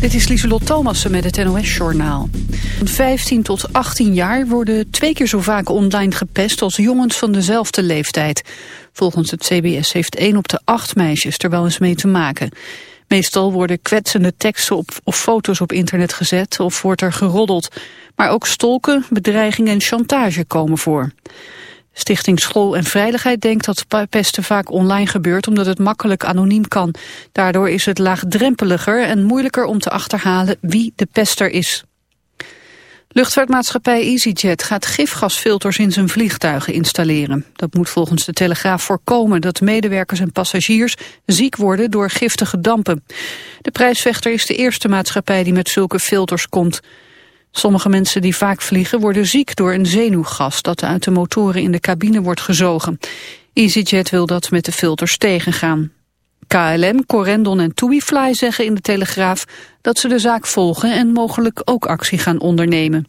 Dit is Lieselot Thomassen met het NOS-journaal. Van 15 tot 18 jaar worden twee keer zo vaak online gepest als jongens van dezelfde leeftijd. Volgens het CBS heeft 1 op de 8 meisjes er wel eens mee te maken. Meestal worden kwetsende teksten op, of foto's op internet gezet of wordt er geroddeld. Maar ook stolken, bedreigingen en chantage komen voor. Stichting School en Veiligheid denkt dat pesten vaak online gebeurt omdat het makkelijk anoniem kan. Daardoor is het laagdrempeliger en moeilijker om te achterhalen wie de pester is. Luchtvaartmaatschappij EasyJet gaat gifgasfilters in zijn vliegtuigen installeren. Dat moet volgens de Telegraaf voorkomen dat medewerkers en passagiers ziek worden door giftige dampen. De prijsvechter is de eerste maatschappij die met zulke filters komt. Sommige mensen die vaak vliegen worden ziek door een zenuwgas dat uit de motoren in de cabine wordt gezogen. EasyJet wil dat met de filters tegengaan. KLM, Corendon en TuiFly zeggen in de Telegraaf dat ze de zaak volgen en mogelijk ook actie gaan ondernemen.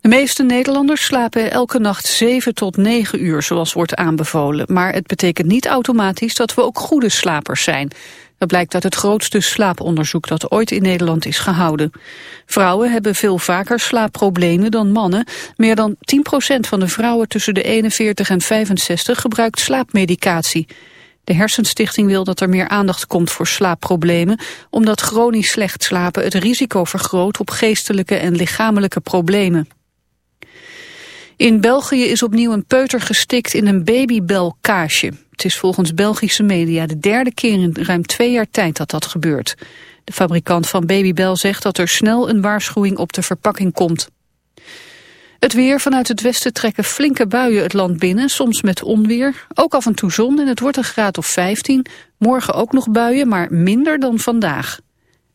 De meeste Nederlanders slapen elke nacht 7 tot 9 uur, zoals wordt aanbevolen. Maar het betekent niet automatisch dat we ook goede slapers zijn. Dat blijkt uit het grootste slaaponderzoek dat ooit in Nederland is gehouden. Vrouwen hebben veel vaker slaapproblemen dan mannen. Meer dan 10% van de vrouwen tussen de 41 en 65 gebruikt slaapmedicatie. De Hersenstichting wil dat er meer aandacht komt voor slaapproblemen, omdat chronisch slecht slapen het risico vergroot op geestelijke en lichamelijke problemen. In België is opnieuw een peuter gestikt in een babybelkaasje. Het is volgens Belgische media de derde keer in ruim twee jaar tijd dat dat gebeurt. De fabrikant van Babybel zegt dat er snel een waarschuwing op de verpakking komt. Het weer vanuit het westen trekken flinke buien het land binnen, soms met onweer. Ook af en toe zon en het wordt een graad of 15. Morgen ook nog buien, maar minder dan vandaag.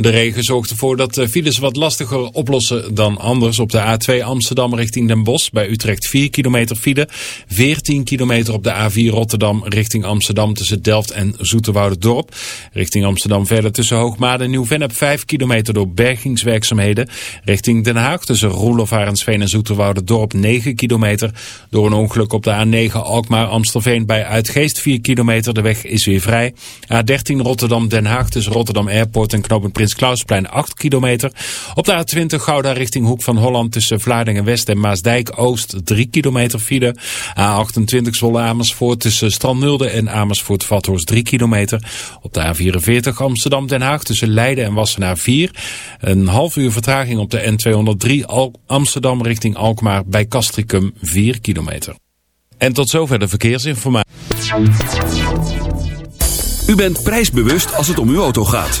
De regen zorgt ervoor dat de files wat lastiger oplossen dan anders. Op de A2 Amsterdam richting Den Bosch bij Utrecht 4 kilometer file. 14 kilometer op de A4 Rotterdam richting Amsterdam tussen Delft en Dorp. Richting Amsterdam verder tussen Hoogmade en Nieuw-Vennep 5 kilometer door bergingswerkzaamheden. Richting Den Haag tussen Roelof Arendsveen en Dorp 9 kilometer. Door een ongeluk op de A9 Alkmaar-Amstelveen bij Uitgeest 4 kilometer. De weg is weer vrij. A13 Rotterdam-Den Haag tussen Rotterdam Airport en Knoppen Prins Klausplein 8 kilometer. Op de A20 Gouda richting Hoek van Holland tussen Vlaardingen West en Maasdijk Oost 3 kilometer file. A28 Zwolle Amersfoort tussen Strandnulde en Amersfoort Vathorst 3 kilometer. Op de A44 Amsterdam Den Haag tussen Leiden en Wassenaar 4. Een half uur vertraging op de N203 Amsterdam richting Alkmaar bij Castricum 4 kilometer. En tot zover de verkeersinformatie. U bent prijsbewust als het om uw auto gaat.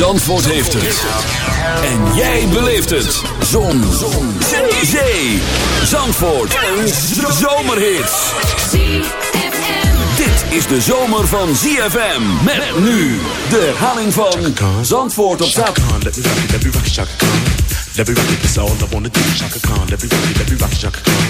Zandvoort heeft het. En jij beleeft het. Zon. Zon. Zee. Zandvoort. Een zomerhit. Dit is de zomer van ZFM. Met nu de herhaling van Zandvoort op zaterdag. Let me rock it, let me rock it, Chaka Khan. Let me rock it, that's all I wanna do, Chaka Khan. Let me rock it, let me rock it, Chaka Khan.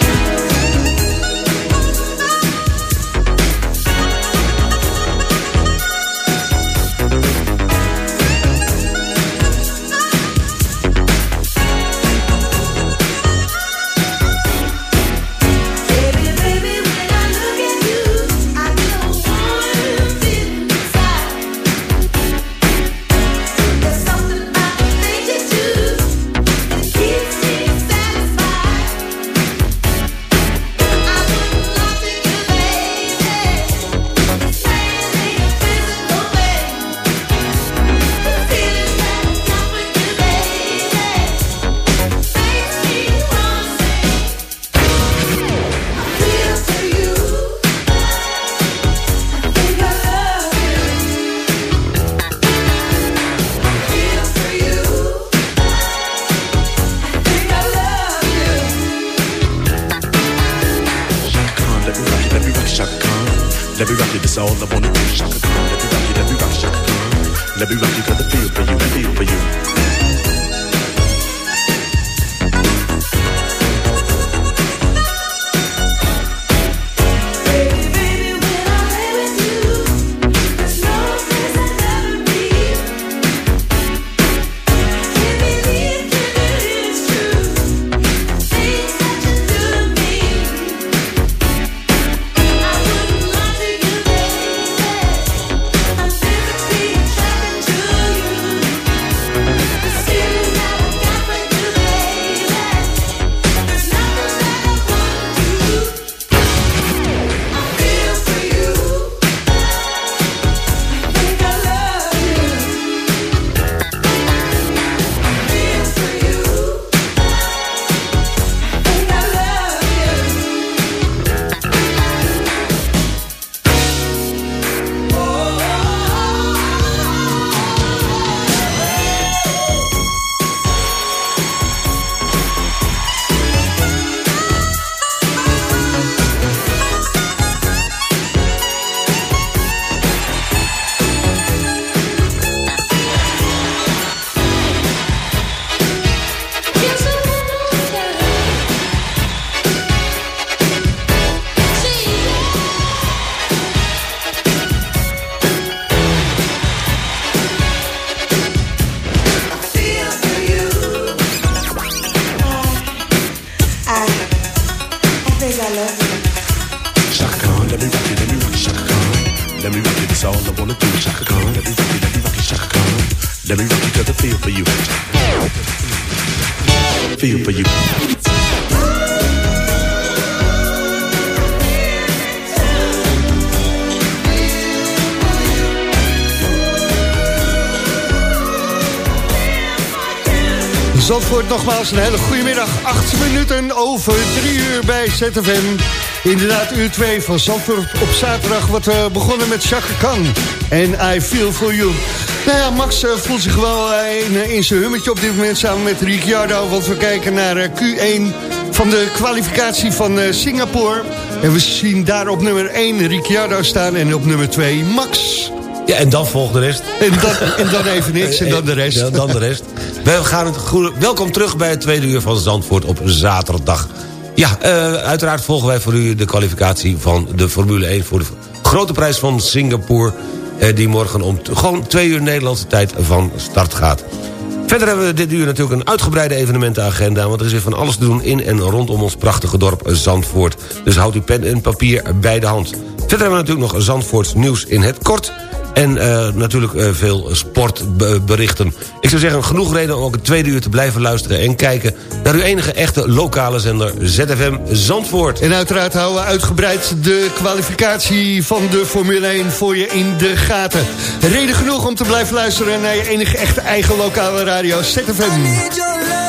Nogmaals een hele goede middag. Acht minuten over drie uur bij ZFM. Inderdaad, uur 2 van Zandvoort op zaterdag. Wat we begonnen met Chaka Khan en I Feel For You. Nou ja, Max eh, voelt zich wel eh, in, in zijn hummetje op dit moment samen met Ricciardo. Want we kijken naar eh, Q1 van de kwalificatie van eh, Singapore. En we zien daar op nummer 1 Ricciardo staan en op nummer 2 Max. Ja, en dan volgt de rest. En dan, en dan even niks en dan de rest. Ja, dan de rest. Wij gaan het welkom terug bij het tweede uur van Zandvoort op zaterdag. Ja, eh, uiteraard volgen wij voor u de kwalificatie van de Formule 1... voor de grote prijs van Singapore... eh, die morgen om gewoon twee uur Nederlandse tijd van start gaat. Verder hebben we dit uur natuurlijk een uitgebreide evenementenagenda... want er is weer van alles te doen in en rondom ons prachtige dorp Zandvoort. Dus houd uw pen en papier bij de hand. Verder hebben we natuurlijk nog Zandvoorts nieuws in het kort... En eh, natuurlijk eh, veel sportberichten. Ik zou zeggen, genoeg reden om ook het tweede uur te blijven luisteren... en kijken naar uw enige echte lokale zender ZFM Zandvoort. En uiteraard houden we uitgebreid de kwalificatie van de Formule 1 voor je in de gaten. Reden genoeg om te blijven luisteren naar je enige echte eigen lokale radio ZFM.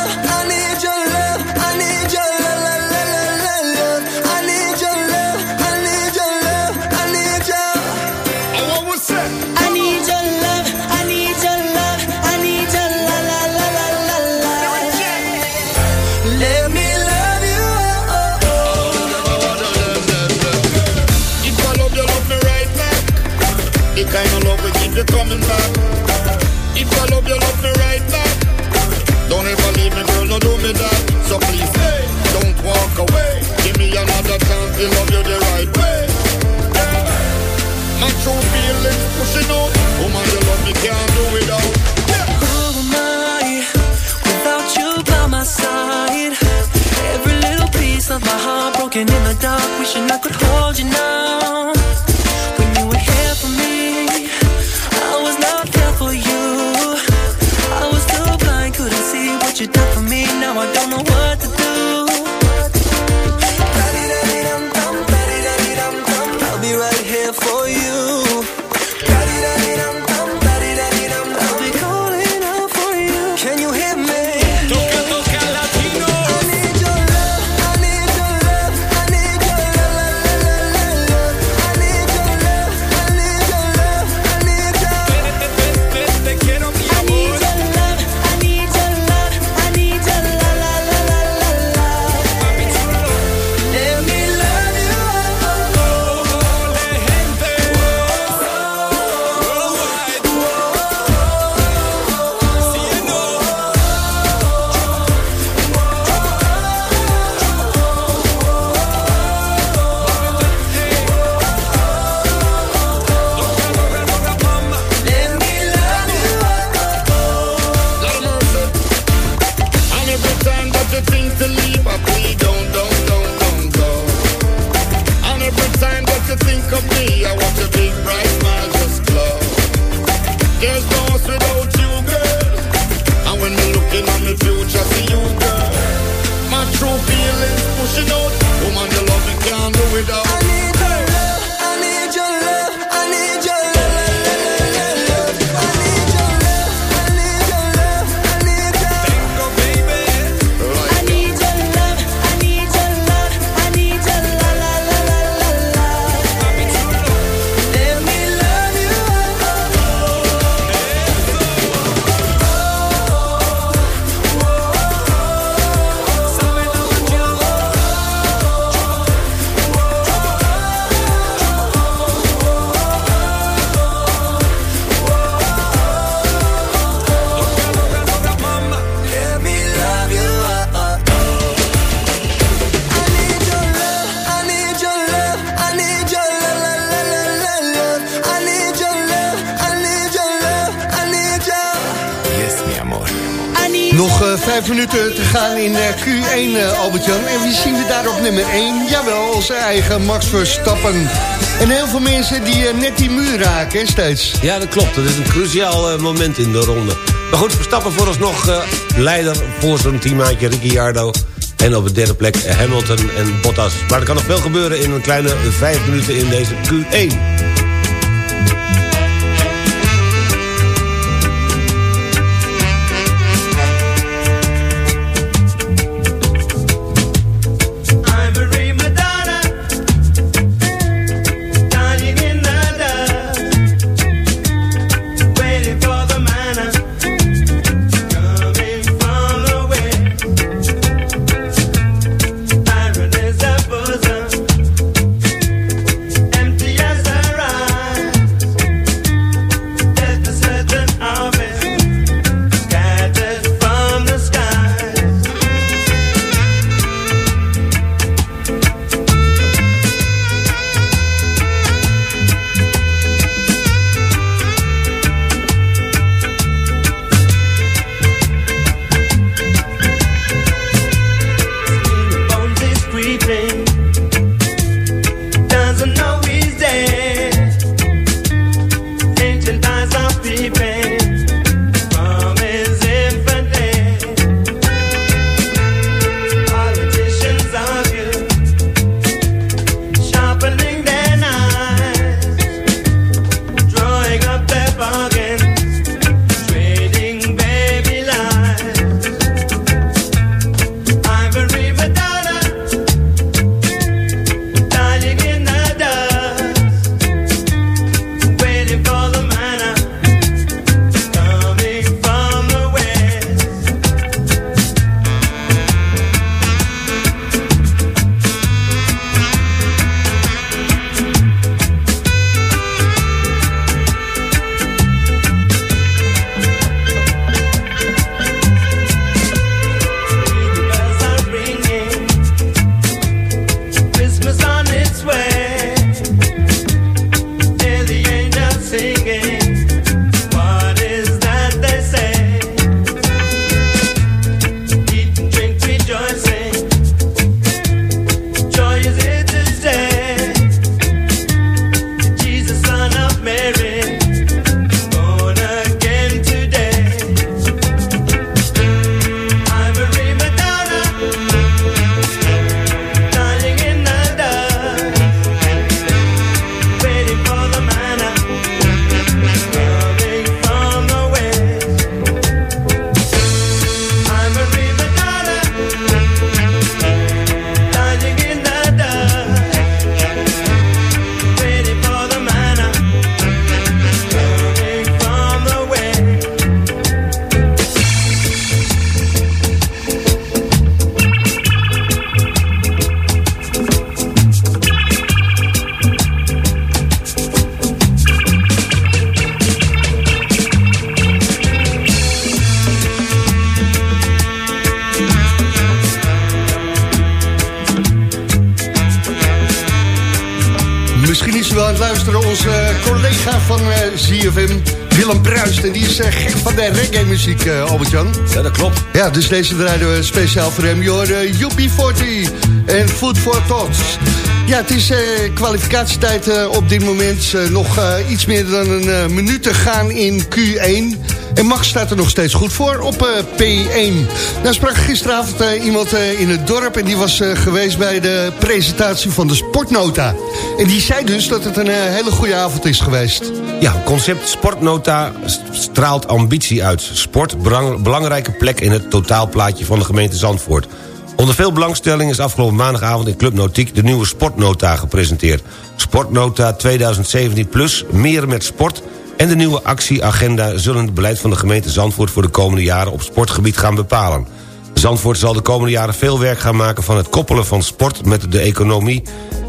Max Verstappen. En heel veel mensen die eh, net die muur raken hè, steeds. Ja, dat klopt. Dat is een cruciaal eh, moment in de ronde. Maar goed, Verstappen vooralsnog uh, leider voor zo'n teammaatje Ricciardo. En op de derde plek Hamilton en Bottas. Maar er kan nog veel gebeuren in een kleine vijf minuten in deze Q1. Deze draaien we speciaal voor hem. Je hoorde UB40 en Food for Thoughts. Ja, het is kwalificatietijd op dit moment. nog iets meer dan een minuut te gaan in Q1. En Max staat er nog steeds goed voor op P1. Nou sprak gisteravond iemand in het dorp... en die was geweest bij de presentatie van de Sportnota. En die zei dus dat het een hele goede avond is geweest. Ja, concept Sportnota straalt ambitie uit. Sport, belangrijke plek in het totaalplaatje van de gemeente Zandvoort. Onder veel belangstelling is afgelopen maandagavond in Club Notiek... de nieuwe Sportnota gepresenteerd. Sportnota 2017 plus, meer met sport... en de nieuwe actieagenda zullen het beleid van de gemeente Zandvoort... voor de komende jaren op sportgebied gaan bepalen. Zandvoort zal de komende jaren veel werk gaan maken... van het koppelen van sport met de economie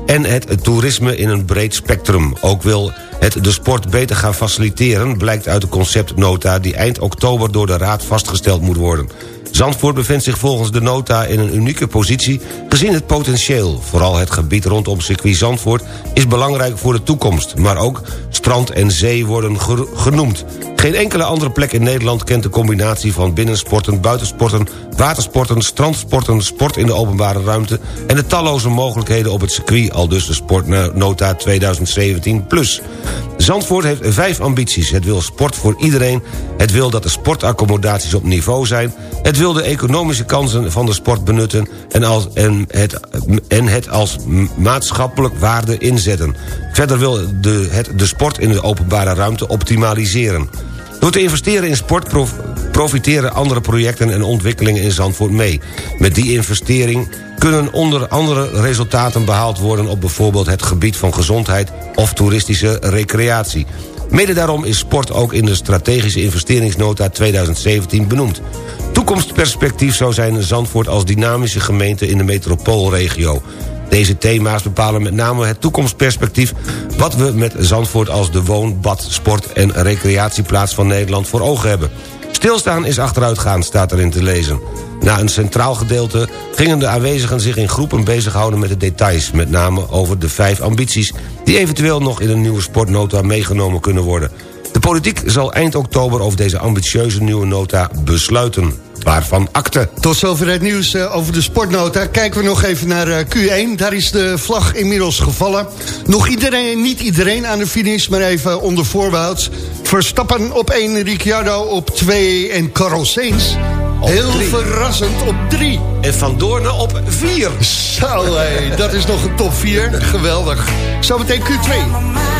en het toerisme in een breed spectrum. Ook wil het de sport beter gaan faciliteren... blijkt uit de conceptnota die eind oktober door de Raad vastgesteld moet worden. Zandvoort bevindt zich volgens de nota in een unieke positie... gezien het potentieel. Vooral het gebied rondom circuit Zandvoort is belangrijk voor de toekomst... maar ook strand en zee worden genoemd. Geen enkele andere plek in Nederland kent de combinatie van binnensporten, buitensporten, watersporten, strandsporten, sport in de openbare ruimte en de talloze mogelijkheden op het circuit, al dus de Sportnota 2017+. Plus. Zandvoort heeft vijf ambities. Het wil sport voor iedereen, het wil dat de sportaccommodaties op niveau zijn, het wil de economische kansen van de sport benutten en, als, en, het, en het als maatschappelijk waarde inzetten. Verder wil de, het de sport in de openbare ruimte optimaliseren. Door te investeren in sport profiteren andere projecten en ontwikkelingen in Zandvoort mee. Met die investering kunnen onder andere resultaten behaald worden... op bijvoorbeeld het gebied van gezondheid of toeristische recreatie. Mede daarom is sport ook in de strategische investeringsnota 2017 benoemd. Toekomstperspectief zou zijn Zandvoort als dynamische gemeente in de metropoolregio. Deze thema's bepalen met name het toekomstperspectief... wat we met Zandvoort als de woon-, bad-, sport- en recreatieplaats van Nederland voor ogen hebben. Stilstaan is achteruitgaan, staat erin te lezen. Na een centraal gedeelte gingen de aanwezigen zich in groepen bezighouden met de details... met name over de vijf ambities die eventueel nog in een nieuwe sportnota meegenomen kunnen worden. De politiek zal eind oktober over deze ambitieuze nieuwe nota besluiten. Waarvan akte. Tot zover het nieuws uh, over de sportnota. Kijken we nog even naar uh, Q1. Daar is de vlag inmiddels gevallen. Nog iedereen, niet iedereen aan de finish, maar even onder voorbehoud. Verstappen op 1, Ricciardo op 2 en Carlos Sainz... Heel drie. verrassend op 3. En Van Doorne op 4. Zo, hey, dat is nog een top 4. Geweldig. Zometeen Q2.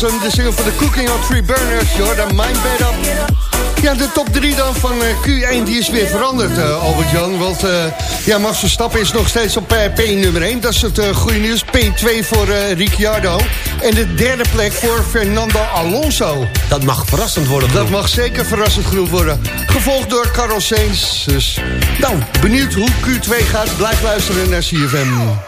Was hem, de single van de Cooking on Three Burners, Jordan Mind Bed Up. Ja, de top 3 dan van eh, Q1 die is weer veranderd, eh, Albert-Jan. Want uh, ja, Max Verstappen is nog steeds op P nummer 1. Dat is het goede nieuws. P2 voor Ricciardo. En de derde plek voor Fernando Alonso. Dat mag verrassend worden Dat mag zeker verrassend genoemd worden. Gevolgd door Carlos Sainz. Dus, nou, benieuwd hoe Q2 gaat. Blijf luisteren naar CFM.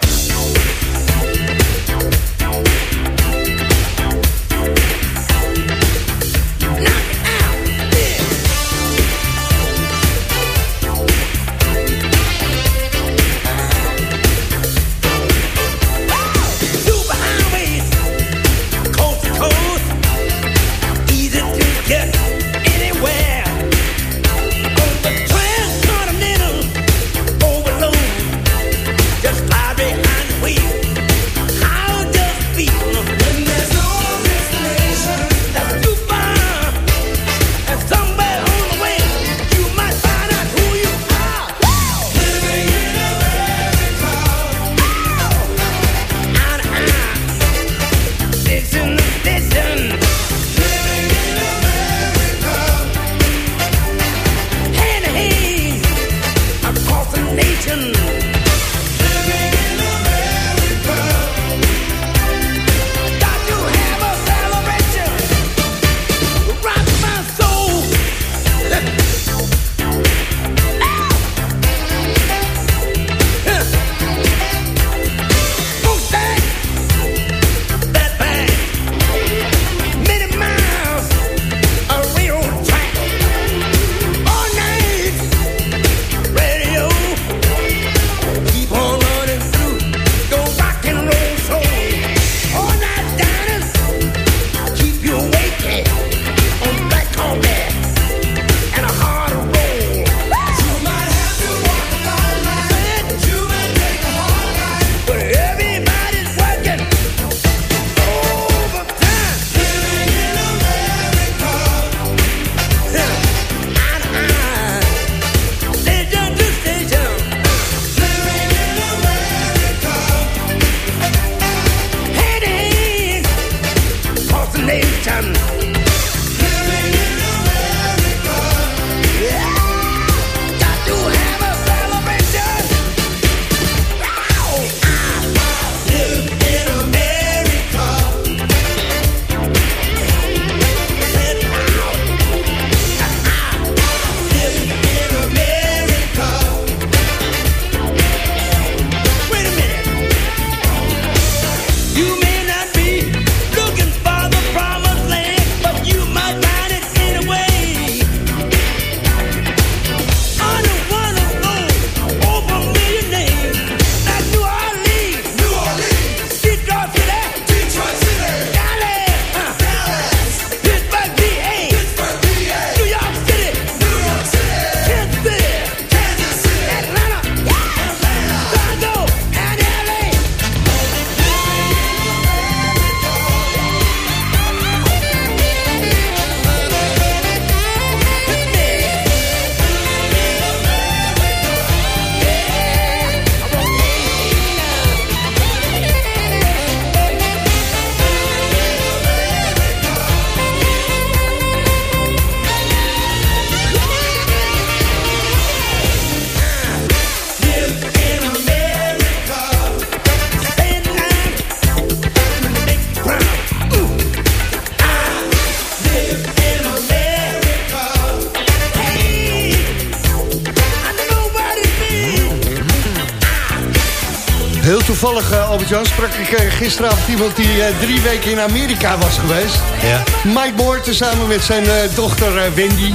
Toevallig, uh, Albert-Jan, sprak ik uh, gisteravond iemand die uh, drie weken in Amerika was geweest. Ja. Mike Moore, samen met zijn dochter Wendy.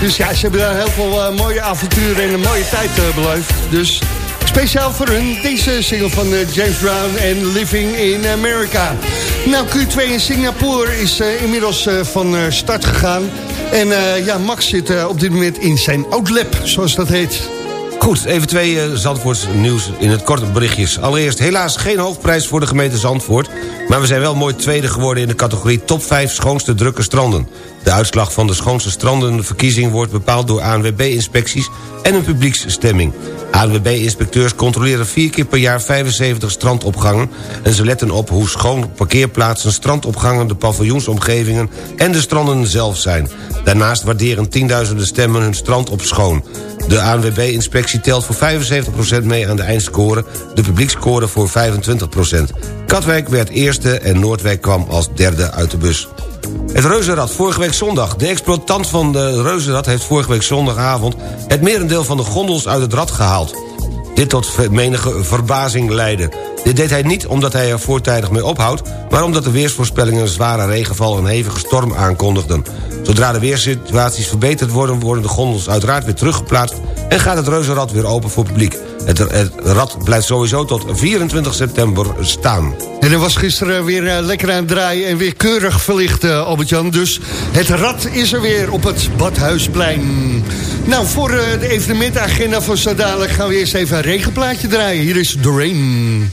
Dus ja, ze hebben daar heel veel mooie avonturen en een mooie tijd beleefd. Dus speciaal voor hun deze single van James Brown en Living in America. Nou, Q2 in Singapore is inmiddels van start gegaan. En eh, ja, Max zit eh, op dit moment in zijn outlap, zoals dat heet. Goed, even twee uh, Zandvoorts nieuws in het korte berichtjes. Allereerst helaas geen hoofdprijs voor de gemeente Zandvoort... maar we zijn wel mooi tweede geworden in de categorie top 5 schoonste drukke stranden. De uitslag van de schoonste strandenverkiezing wordt bepaald door ANWB-inspecties en een publieksstemming. ANWB-inspecteurs controleren vier keer per jaar 75 strandopgangen... en ze letten op hoe schoon parkeerplaatsen, strandopgangen... de paviljoensomgevingen en de stranden zelf zijn. Daarnaast waarderen tienduizenden stemmen hun strand op schoon. De ANWB-inspectie telt voor 75% mee aan de eindscore... de publiekscore voor 25%. Katwijk werd eerste en Noordwijk kwam als derde uit de bus. Het Reuzenrad, vorige week zondag. De exploitant van de Reuzenrad heeft vorige week zondagavond... het merendeel van de gondels uit het rad gehaald. Dit tot menige verbazing leidde. Dit deed hij niet omdat hij er voortijdig mee ophoudt... maar omdat de weersvoorspellingen een zware regenval en hevige storm aankondigden. Zodra de weersituaties verbeterd worden... worden de gondels uiteraard weer teruggeplaatst... en gaat het Reuzenrad weer open voor publiek. Het, rad blijft sowieso tot 24 september staan. En er was gisteren weer uh, lekker aan het draaien en weer keurig verlicht, uh, Albert-Jan. Dus het rad is er weer op het Badhuisplein. Nou, voor uh, de evenementagenda van zo dadelijk gaan we eerst even een regenplaatje draaien. Hier is The Rain.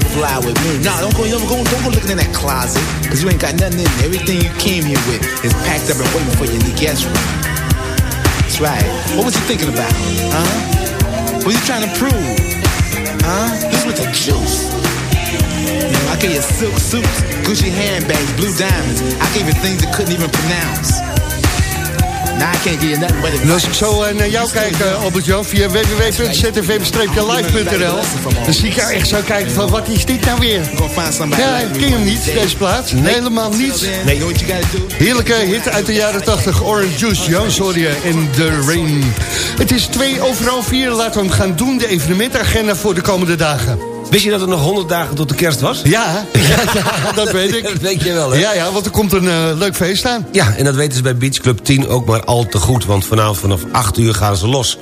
Fly with me. Nah, don't go, don't go, don't go looking in that closet. Cause you ain't got nothing in. Everything you came here with is packed up and waiting for you in the guest room. That's right. What was you thinking about? Huh? What you trying to prove? Huh? This was the juice. You know, I gave you silk suits, Gucci handbags, blue diamonds. I gave you things that couldn't even pronounce. But En als ik zo eh, naar jou kijk, eh, Albert-Jan, via www.zfm-live.nl... dan zie ik jou echt zo kijken van, wat is dit nou weer? Ja, ik ken hem niet, deze plaats. Helemaal niet. Nee? Heerlijke hit uit de jaren 80, Orange Juice, Jan Sordia in The Rain. Het is twee overal vier, laten we hem gaan doen, de evenementagenda voor de komende dagen. Wist je dat er nog 100 dagen tot de kerst was? Ja, ja, ja, dat weet ik. Dat weet je wel, hè? Ja, ja, want er komt een eh, leuk feest aan. Ja, en dat weten ze bij Beach Club 10 ook maar al te goed... want vanavond vanaf 8 uur gaan ze los.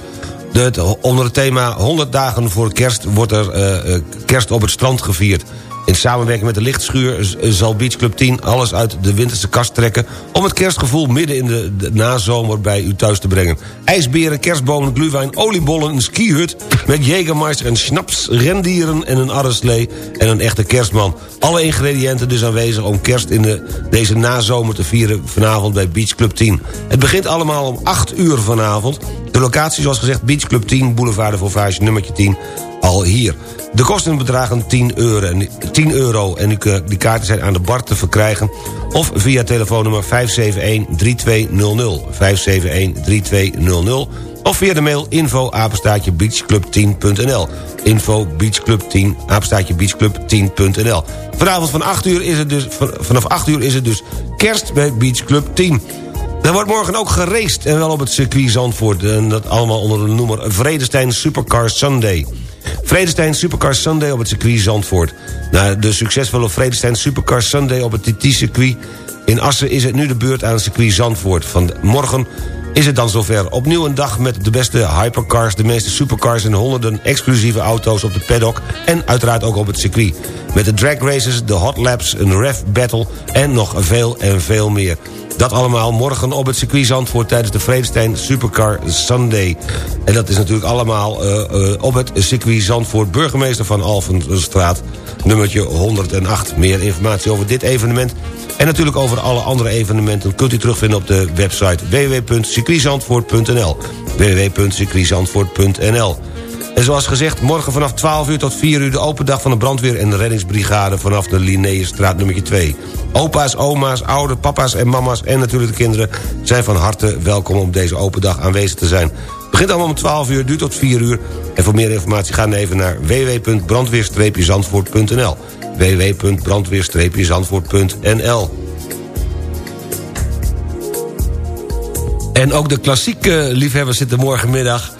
De, onder het thema 100 dagen voor kerst wordt er eh, eh, kerst op het strand gevierd. In samenwerking met de lichtschuur zal Beach Club 10 alles uit de winterse kast trekken... om het kerstgevoel midden in de, nazomer bij u thuis te brengen. IJsberen, kerstbomen, gluwijn, oliebollen, een skihut... met Jägermeister en schnaps, rendieren en een arreslee en een echte kerstman. Alle ingrediënten dus aanwezig om kerst in de, deze nazomer te vieren... vanavond bij Beach Club 10. Het begint allemaal om 8 uur vanavond. De locatie zoals gezegd Beach Club 10, Boulevard de Vauvage nummertje 10... al hier. De kosten bedragen 10 euro en, 10 euro en kunt- die kaarten zijn aan de bar te verkrijgen... of via telefoonnummer 571-3200. 571-3200. Of via de mail info apenstaatje beachclub10.nl. Info beachclub10 apenstaatje beachclub10.nl. Vanavond van 8 uur is het dus, van- vanaf 8 uur is het dus kerst bij Beach Club 10. Er wordt morgen ook geraced en wel op het circuit Zandvoort. En dat allemaal onder de noemer Vredestein Supercar Sunday. Vredestein Supercar Sunday op het circuit Zandvoort. Na de succesvolle Vredestein Supercar Sunday op het TT-circuit... in Assen is het nu de beurt aan het circuit Zandvoort. Van morgen is het dan zover. Opnieuw een dag met de beste hypercars, de meeste supercars... en honderden exclusieve auto's op de paddock... en uiteraard ook op het circuit. Met de drag races, de hot laps, een ref battle... en nog veel en veel meer. Dat allemaal morgen op het circuit Zandvoort... tijdens de Vredestein Supercar Sunday. En dat is natuurlijk allemaal eh, eh, op het circuit Zandvoort... burgemeester van Alphenstraat, nummertje 108. Meer informatie over dit evenement... en natuurlijk over alle andere evenementen... kunt u terugvinden op de website www.circuitzandvoort.nl www.circuitzandvoort.nl en zoals gezegd, morgen vanaf 12 uur tot 4 uur... de open dag van de brandweer en de reddingsbrigade... vanaf de Linnaeusstraat nummer 2. Opa's, oma's, oude papa's en mama's en natuurlijk de kinderen... zijn van harte welkom om deze open dag aanwezig te zijn. Begint allemaal om 12 uur, duurt tot 4 uur. En voor meer informatie ga even naar www.brandweer-zandvoort.nl www.brandweer-zandvoort.nl En ook de klassieke liefhebbers zitten morgenmiddag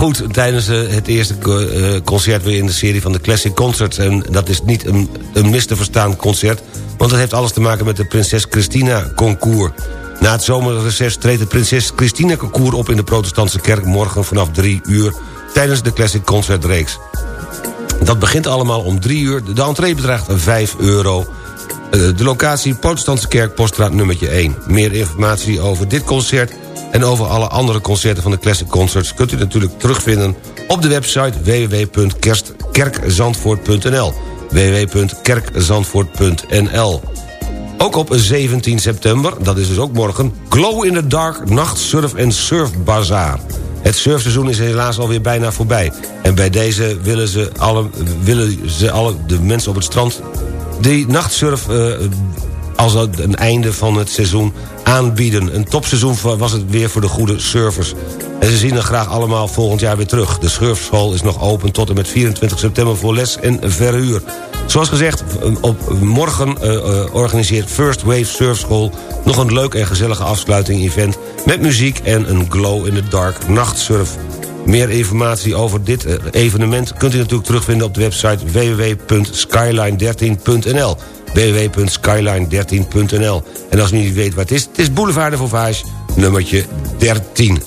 goed tijdens eh, het eerste eh, concert weer in de serie van de Classic Concerts. En dat is niet een, een mis te verstaan concert, want het heeft alles te maken met de Prinses Christina Concours. Na het zomerreces treedt het Prinses Christina Concours op in de protestantse kerk morgen vanaf 3 uur tijdens de Classic Concertreeks. Dat begint allemaal om 3 uur. De entree bedraagt 5 euro. Eh, De locatie Protestantse Kerk, Poststraat nummertje 1. Meer informatie over dit concert en over alle andere concerten van de Classic Concerts... kunt u natuurlijk terugvinden op de website www.kerkzandvoort.nl www.kerkzandvoort.nl ook op 17 september, dat is dus ook morgen... Glow in the Dark Nacht Surf en Surf Bazaar. Het surfseizoen is helaas alweer bijna voorbij. En bij deze willen ze alle, willen ze alle de mensen op het strand... die nachtsurf eh, als het een einde van het seizoen aanbieden. Een topseizoen was het weer voor de goede surfers. En ze zien er graag allemaal volgend jaar weer terug. De surfschool is nog open tot en met 24 september voor les en verhuur. Zoals gezegd, op morgen eh, eh, organiseert First Wave Surfschool... nog een leuk en gezellige afsluiting-event... met muziek en een glow-in-the-dark nachtsurf. Meer informatie over dit eh, evenement kunt u natuurlijk terugvinden op de website www.skyline13.nl www.skyline13.nl. En als u niet weet wat het is, het is Boulevard de Vauvage, nummertje 13.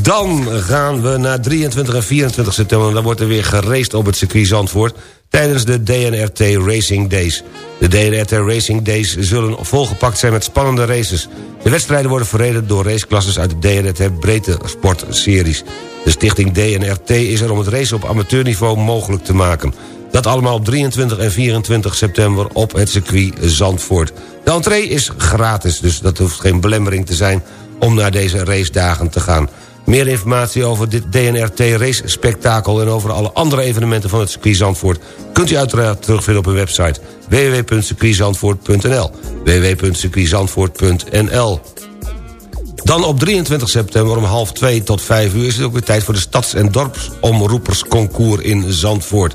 Dan gaan we naar 23 en 24 september. Dan wordt er weer geraced op het circuit Zandvoort... tijdens de DNRT Racing Days. De DNRT Racing Days zullen volgepakt zijn met spannende races. De wedstrijden worden verreden door raceklasses uit de DNRT Breedte Sportseries. De stichting DNRT is er om het racen op amateurniveau mogelijk te maken. Dat allemaal op 23 en 24 september op het circuit Zandvoort. De entree is gratis, dus dat hoeft geen belemmering te zijn... om naar deze racedagen te gaan. Meer informatie over dit DNRT race spektakel... en over alle andere evenementen van het circuit Zandvoort... kunt u uiteraard terugvinden op hun website www.circuitzandvoort.nl www.circuitzandvoort.nl dan op 23 september om half 2 tot 5 uur... is het ook weer tijd voor de Stads- en Dorpsomroepersconcours in Zandvoort.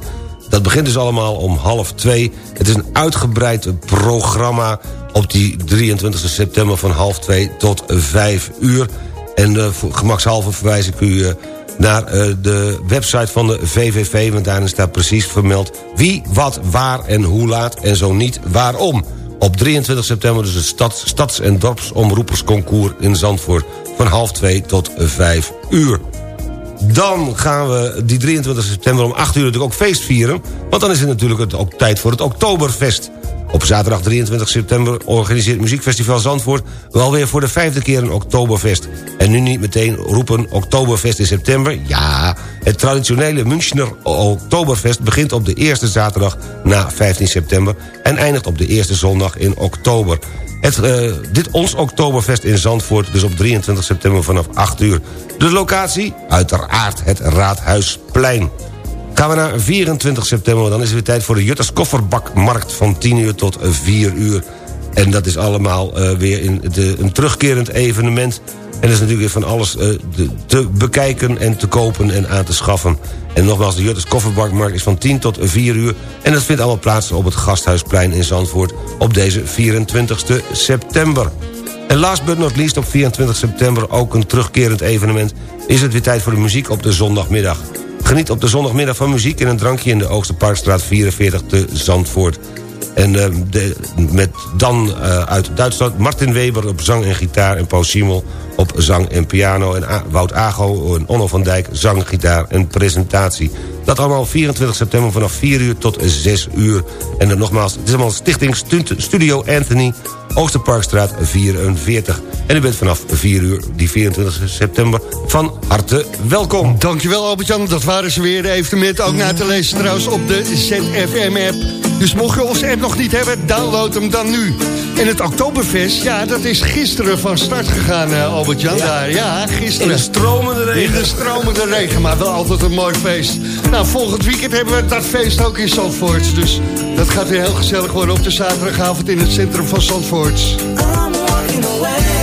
Dat begint dus allemaal om half 2. Het is een uitgebreid programma op die 23 september van half 2 tot 5 uur. En uh, gemakshalve verwijs ik u uh, naar uh, de website van de VVV... want daarin staat precies vermeld wie, wat, waar en hoe laat... en zo niet waarom. Op 23 september dus het stads-, stads en dorpsomroepersconcours in Zandvoort... van half 2 tot 5 uur. Dan gaan we die 23 september om 8 uur natuurlijk ook feest vieren... want dan is het natuurlijk ook tijd voor het Oktoberfest... Op zaterdag 23 september organiseert Muziekfestival Zandvoort... wel weer voor de vijfde keer een Oktoberfest. En nu niet meteen roepen Oktoberfest in september. Ja, het traditionele Münchner Oktoberfest begint op de eerste zaterdag na 15 september... en eindigt op de eerste zondag in oktober. Het, uh, dit ons Oktoberfest in Zandvoort, dus op 23 september vanaf 8 uur. De locatie? Uiteraard het Raadhuisplein. Gaan we naar 24 september, dan is het weer tijd voor de Jutters Kofferbakmarkt... van 10 uur tot 4 uur. En dat is allemaal uh, weer in de, een terugkerend evenement. En er is natuurlijk weer van alles de, te bekijken en te kopen en aan te schaffen. En nogmaals, de Jutters Kofferbakmarkt is van 10 tot 4 uur... en dat vindt allemaal plaats op het Gasthuisplein in Zandvoort... op deze 24 september. En last but not least, op 24 september ook een terugkerend evenement... is het weer tijd voor de muziek op de zondagmiddag. Geniet op de zondagmiddag van muziek en een drankje... in de Oosterparkstraat 44 te Zandvoort. En uh, de, met dan uh, uit Duitsland Martin Weber op zang en gitaar... en Paul Siemel op zang en piano. En Wout Ago en Onno van Dijk zang, gitaar en presentatie. Dat allemaal 24 september vanaf 4 uur tot 6 uur. En dan nogmaals, het is allemaal Stichting Studio Anthony... Oosterparkstraat 44. En u bent vanaf 4 uur, die 24 september, van harte welkom. Dankjewel Albert-Jan, dat waren ze weer. De evenementen ook na te lezen trouwens op de ZFM-app. Dus mocht je onze app nog niet hebben, download hem dan nu. En het Oktoberfest, ja, dat is gisteren van start gegaan, uh, Albert-Jan. Ja. ja, gisteren. In de stromende regen. In de stromende regen, maar wel altijd een mooi feest. Nou, volgend weekend hebben we dat feest ook in Zandvoort. Dus dat gaat weer heel gezellig worden op de zaterdagavond in het centrum van Zandvoort. I'm walking away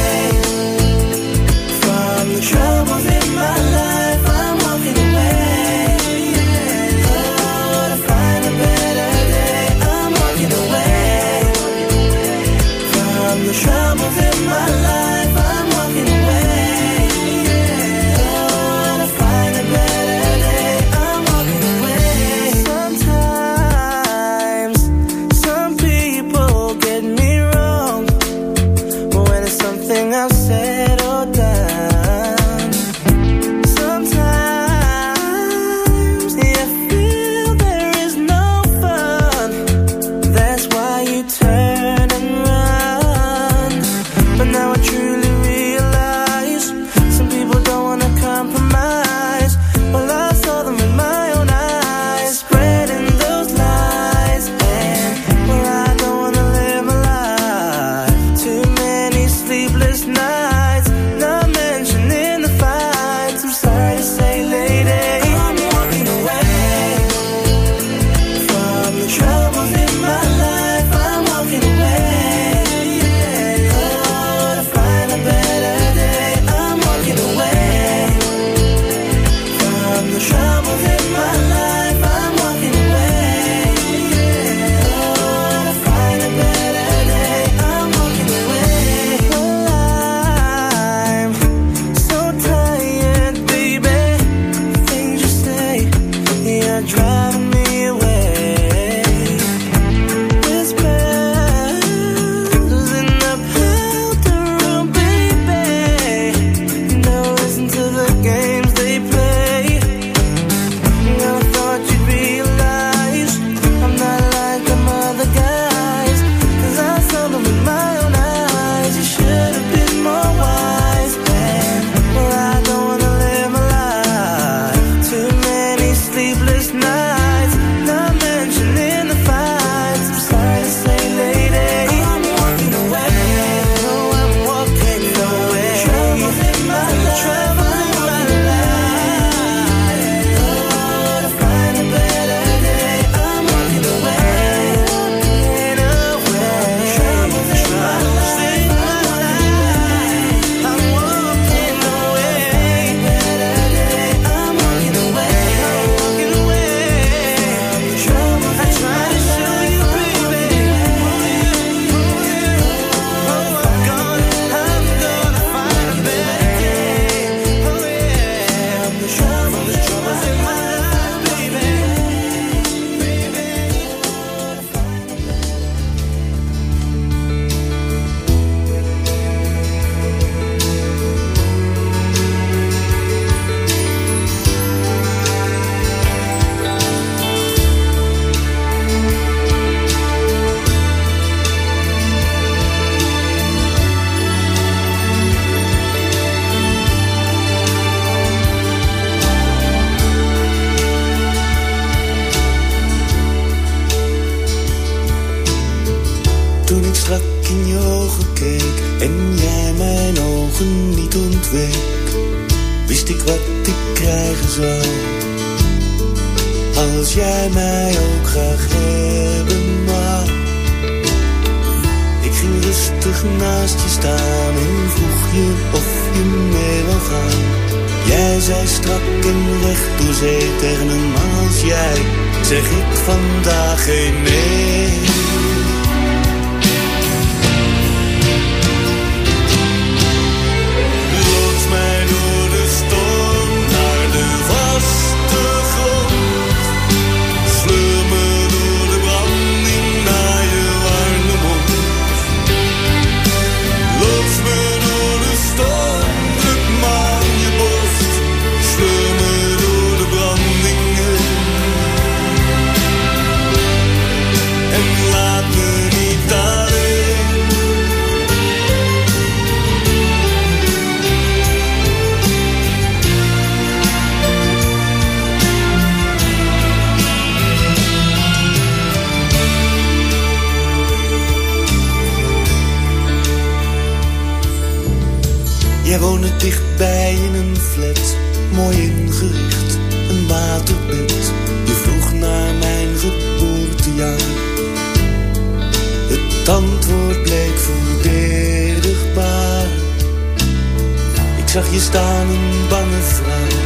zag je staan, een bange vrouw.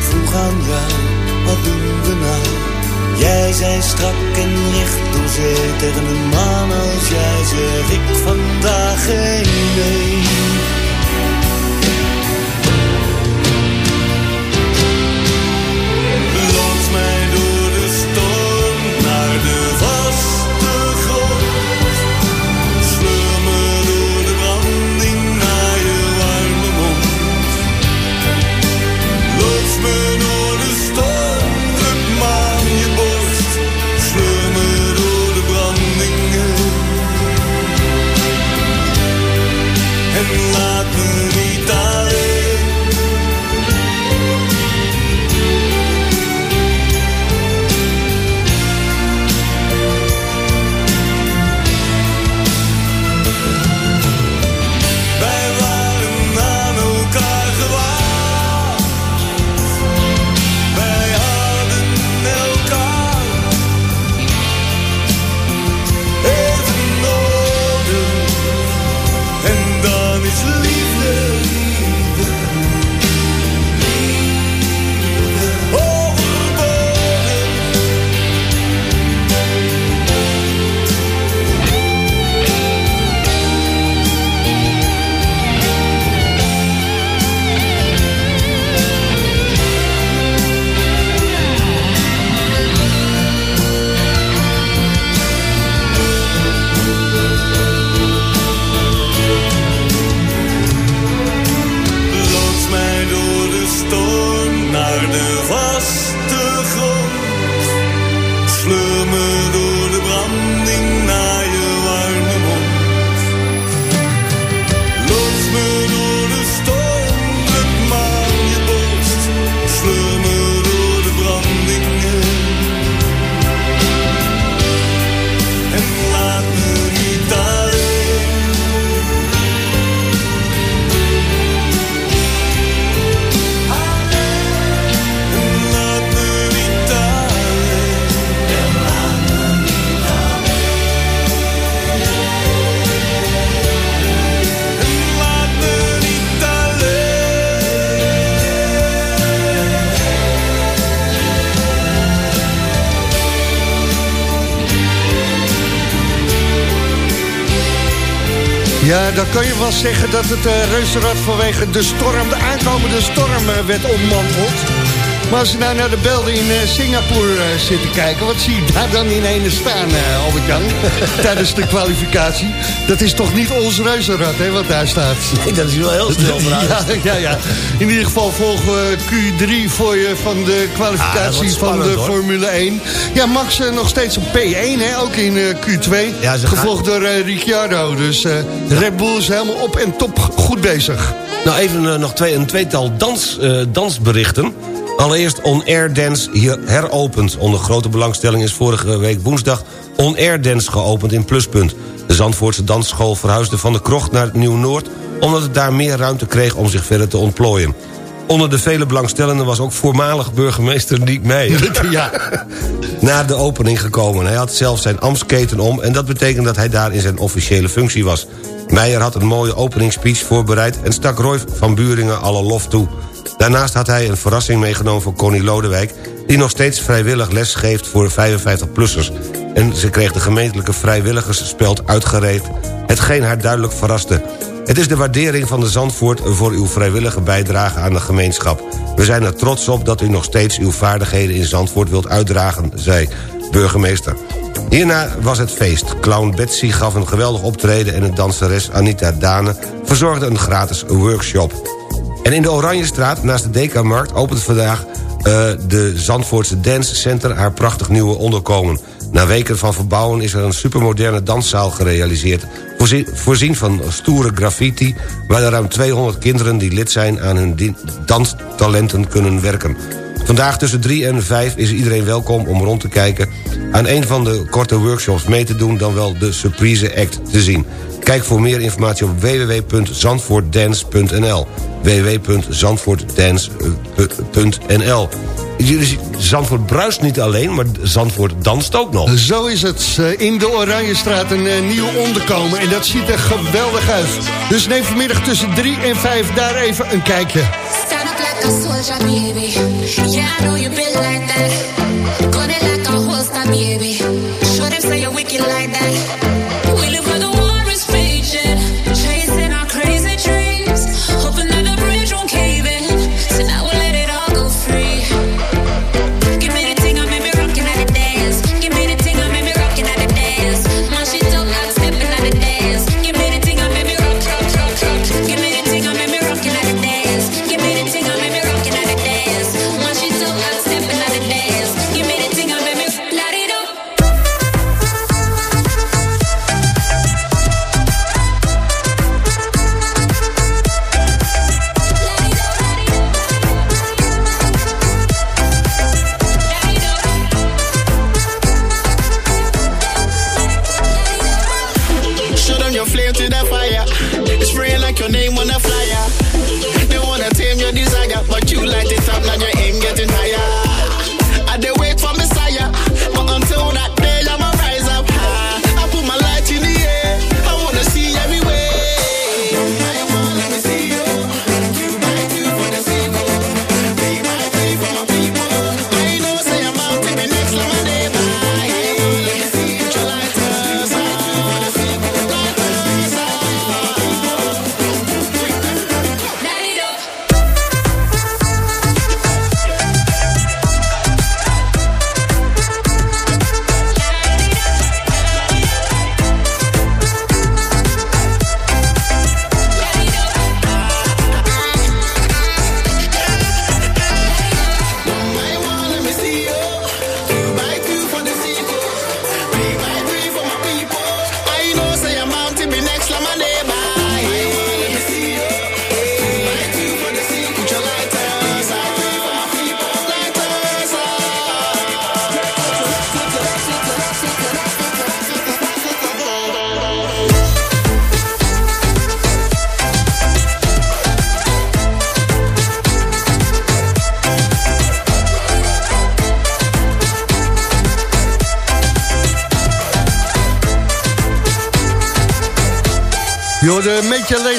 Vroeg aan jou, wat doen we nou? Jij zei strak en recht door zee tegen een man als jij zeg ik vandaag geen nee. Kan je wel zeggen dat het uh, reuzenrad vanwege de storm, de aankomende storm, eh, werd ontmanteld. Maar als je nou naar de belden in eh, Singapore eh, zit te kijken... wat zie je daar dan in ene staan, eh, Albert-Jan? Tijdens de kwalificatie. Dat is toch niet ons reuzenrad, hè, wat daar staat? Nee, dat is wel heel snel ja, ja, ja. In ieder geval volgen we Q3 voor je van de Ah, kwalificatie wordt van de hoor. Formule 1. Ja, Max nog steeds op P1, hè, ook in eh, Q2. Ja, ze gaan- gevolgd door Ricciardo. Dus Red Bull is helemaal op en top goed bezig. Nou, even nog twee, een tweetal dans, dansberichten. Allereerst On Air Dance hier heropend. Onder grote belangstelling is vorige week woensdag On Air Dance geopend in Pluspunt. De Zandvoortse dansschool verhuisde van de krocht naar Nieuw-Noord... omdat het daar meer ruimte kreeg om zich verder te ontplooien. Onder de vele belangstellenden was ook voormalig burgemeester Niek Meijer. Ja. Na de opening gekomen. Hij had zelf zijn ambtsketen om... en dat betekent dat hij daar in zijn officiële functie was. Meijer had een mooie openingsspeech voorbereid... en stak Roy van Buringen alle lof toe. Daarnaast had hij een verrassing meegenomen voor Connie Lodewijk... die nog steeds vrijwillig les geeft voor 55-plussers. En ze kreeg de gemeentelijke vrijwilligersspeld uitgereed... hetgeen haar duidelijk verraste. Het is de waardering van de Zandvoort voor uw vrijwillige bijdrage aan de gemeenschap. We zijn er trots op dat u nog steeds uw vaardigheden in Zandvoort wilt uitdragen, zei burgemeester. Hierna was het feest. Clown Betsy gaf een geweldig optreden... en de danseres Anita Dane verzorgde een gratis workshop. En in de Oranjestraat, naast de Dekamarkt... opent vandaag uh, de Zandvoortse Dance Center... haar prachtig nieuwe onderkomen. Na weken van verbouwen is er een supermoderne danszaal gerealiseerd... voorzien, voorzien van stoere graffiti... waar er ruim 200 kinderen die lid zijn aan hun danstalenten kunnen werken. Vandaag tussen 3 en 5 is iedereen welkom om rond te kijken... aan een van de korte workshops mee te doen... dan wel de surprise act te zien. Kijk voor meer informatie op www.zandvoortdance.nl www.zandvoortdance.nl Zandvoort bruist niet alleen, maar Zandvoort danst ook nog. Zo is het. Eh, in de Oranjestraat een uh, nieuw onderkomen. En dat ziet er geweldig uit. Dus neem vanmiddag tussen 3 en 5 daar even een kijkje. Stand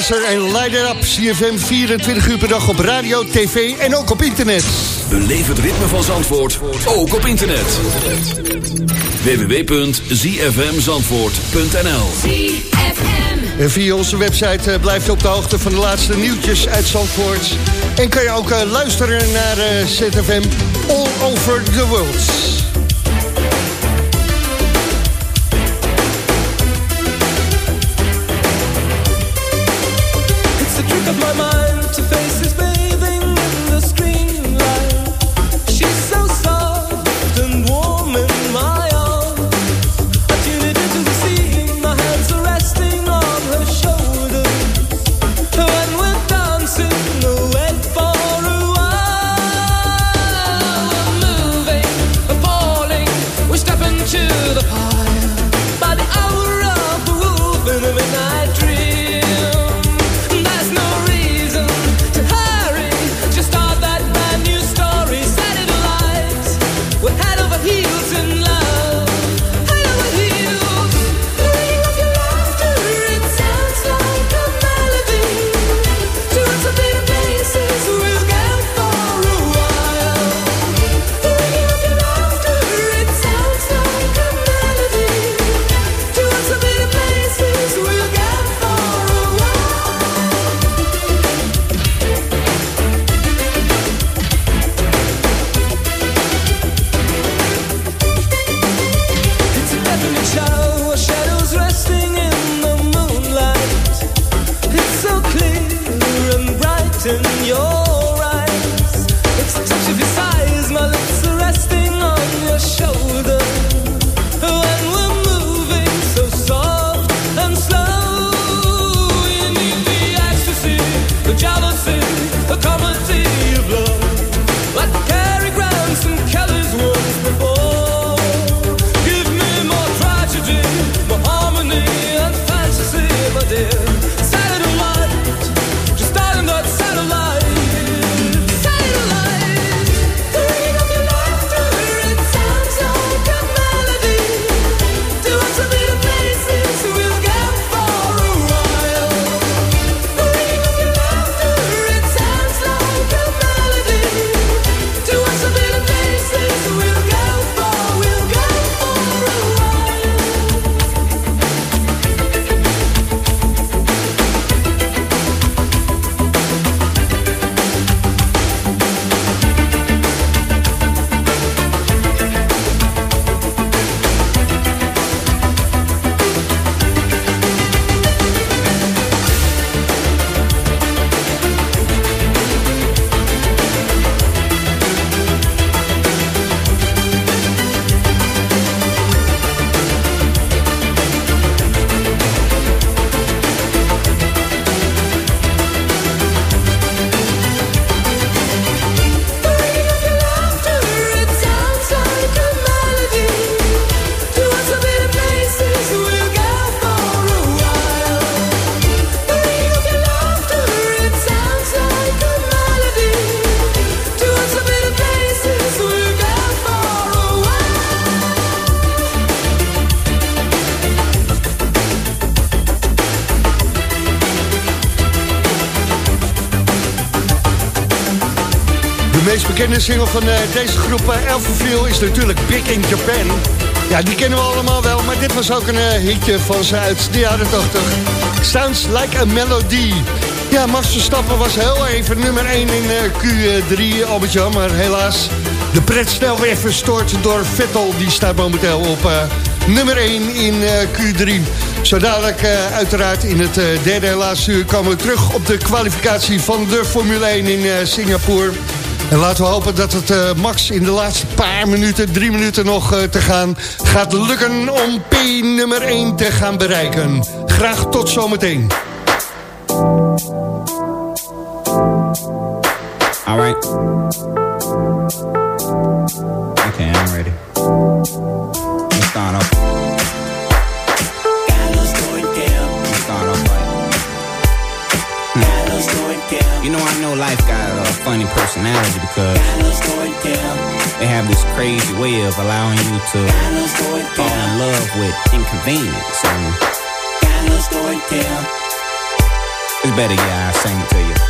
en Light It Up. CFM 24 uur per dag op radio, tv en ook op internet. Beleef het ritme van Zandvoort, ook op internet. www.zfmzandvoort.nl En via onze website eh, blijf je op de hoogte van de laatste nieuwtjes uit Zandvoort. En kan je ook eh, luisteren naar eh, ZFM All Over The World. meest bekende single van eh, deze groep, eh, Elfenville, is natuurlijk Big in Japan. Ja, die kennen we allemaal wel, maar dit was ook een eh, hitje van ze uit de jaren 80. Sounds like a melody. Ja, Max Verstappen was heel even nummer 1 in Q3, Albert Jan, maar helaas de pret snel weer verstoord door Vettel. Die staat momenteel op nummer 1 in Q3. Zo dadelijk uiteraard in het derde en laatste uur komen we terug op de kwalificatie van de Formule 1 in Singapore. En laten we hopen dat het eh, Max in de laatste paar minuten, drie minuten nog eh, te gaan... gaat lukken om P nummer 1 te gaan bereiken. Graag tot zometeen. Alright. Okay, I'm ready. Let's start off. You know, I know life got a funny personality because they have this crazy way of allowing you to fall in love with inconvenience. I it's better, yeah, I sing it to you.